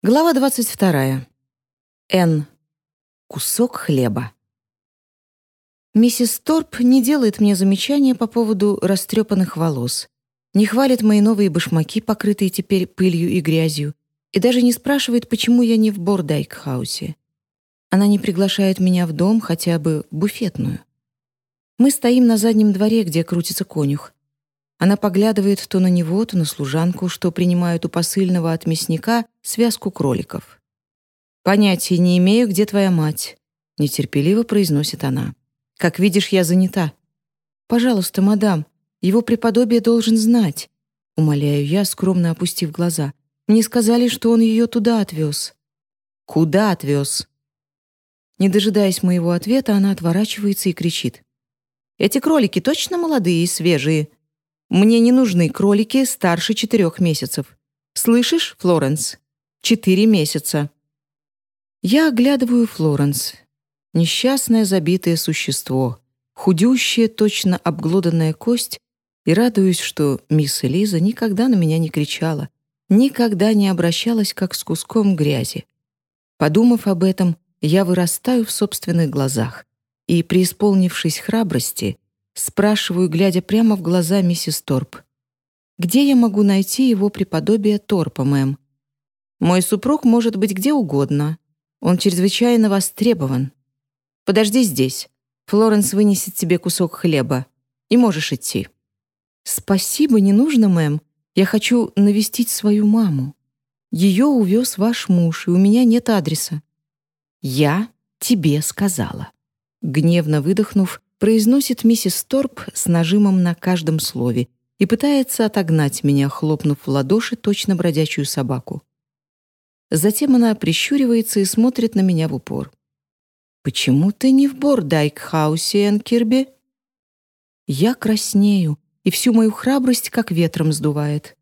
Глава 22. Н. Кусок хлеба. Миссис Торп не делает мне замечания по поводу растрепанных волос, не хвалит мои новые башмаки, покрытые теперь пылью и грязью, и даже не спрашивает, почему я не в Бордайк-хаусе. Она не приглашает меня в дом, хотя бы буфетную. Мы стоим на заднем дворе, где крутится конюх. Она поглядывает то на него, то на служанку, что принимают у посыльного от мясника связку кроликов. «Понятия не имею, где твоя мать», — нетерпеливо произносит она. «Как видишь, я занята». «Пожалуйста, мадам, его преподобие должен знать», — умоляю я, скромно опустив глаза. «Мне сказали, что он ее туда отвез». «Куда отвез?» Не дожидаясь моего ответа, она отворачивается и кричит. «Эти кролики точно молодые и свежие?» Мне не нужны кролики старше четырех месяцев. Слышишь, Флоренс? Четыре месяца. Я оглядываю Флоренс. Несчастное забитое существо, худющая, точно обглоданная кость, и радуюсь, что мисс Элиза никогда на меня не кричала, никогда не обращалась как с куском грязи. Подумав об этом, я вырастаю в собственных глазах и, преисполнившись храбрости, Спрашиваю, глядя прямо в глаза миссис Торп. «Где я могу найти его преподобие Торпа, мэм?» «Мой супруг может быть где угодно. Он чрезвычайно востребован. Подожди здесь. Флоренс вынесет тебе кусок хлеба. И можешь идти». «Спасибо, не нужно, мэм. Я хочу навестить свою маму. Ее увез ваш муж, и у меня нет адреса». «Я тебе сказала». Гневно выдохнув, произносит миссис Торп с нажимом на каждом слове и пытается отогнать меня, хлопнув в ладоши точно бродячую собаку. Затем она прищуривается и смотрит на меня в упор. «Почему ты не в Бордайк-хаусе, Энкирби?» Я краснею, и всю мою храбрость как ветром сдувает.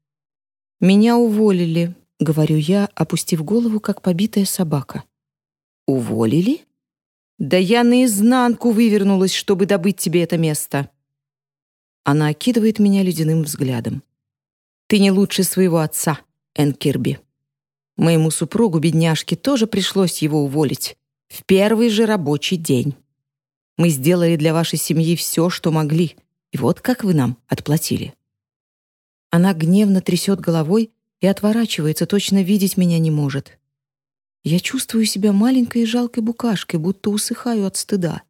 «Меня уволили», — говорю я, опустив голову, как побитая собака. «Уволили?» Да я наизнанку вывернулась, чтобы добыть тебе это место. Она окидывает меня ледяным взглядом. Ты не лучше своего отца, Энн Кирби. Моему супругу, бедняжке, тоже пришлось его уволить. В первый же рабочий день. Мы сделали для вашей семьи все, что могли. И вот как вы нам отплатили. Она гневно трясет головой и отворачивается, точно видеть меня не может. Я чувствую себя маленькой и жалкой букашкой, будто усыхаю от стыда.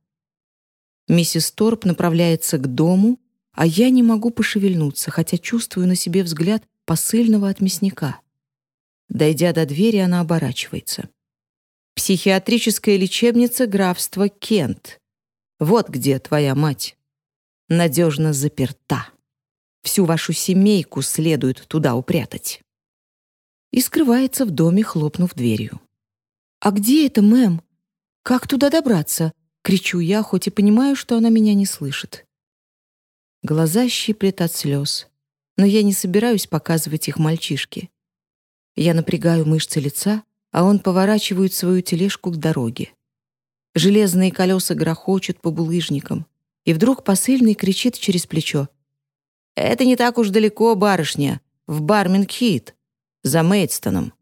Миссис Торп направляется к дому, а я не могу пошевельнуться, хотя чувствую на себе взгляд посыльного от мясника. Дойдя до двери, она оборачивается. «Психиатрическая лечебница графства Кент. Вот где твоя мать. Надежно заперта. Всю вашу семейку следует туда упрятать». И скрывается в доме, хлопнув дверью. «А где это, мэм? Как туда добраться?» — кричу я, хоть и понимаю, что она меня не слышит. Глаза щиплет от слез, но я не собираюсь показывать их мальчишке. Я напрягаю мышцы лица, а он поворачивает свою тележку к дороге. Железные колеса грохочут по булыжникам, и вдруг посыльный кричит через плечо. «Это не так уж далеко, барышня, в Бармингхит, за Мейдстоном.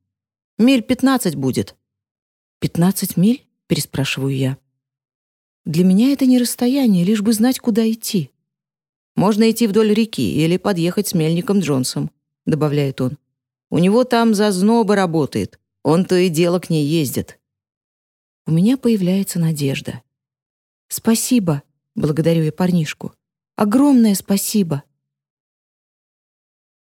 Миль пятнадцать будет, «Пятнадцать миль?» — переспрашиваю я. «Для меня это не расстояние, лишь бы знать, куда идти». «Можно идти вдоль реки или подъехать с мельником Джонсом», — добавляет он. «У него там зазноба работает. Он то и дело к ней ездит». У меня появляется надежда. «Спасибо», — благодарю я парнишку. «Огромное спасибо».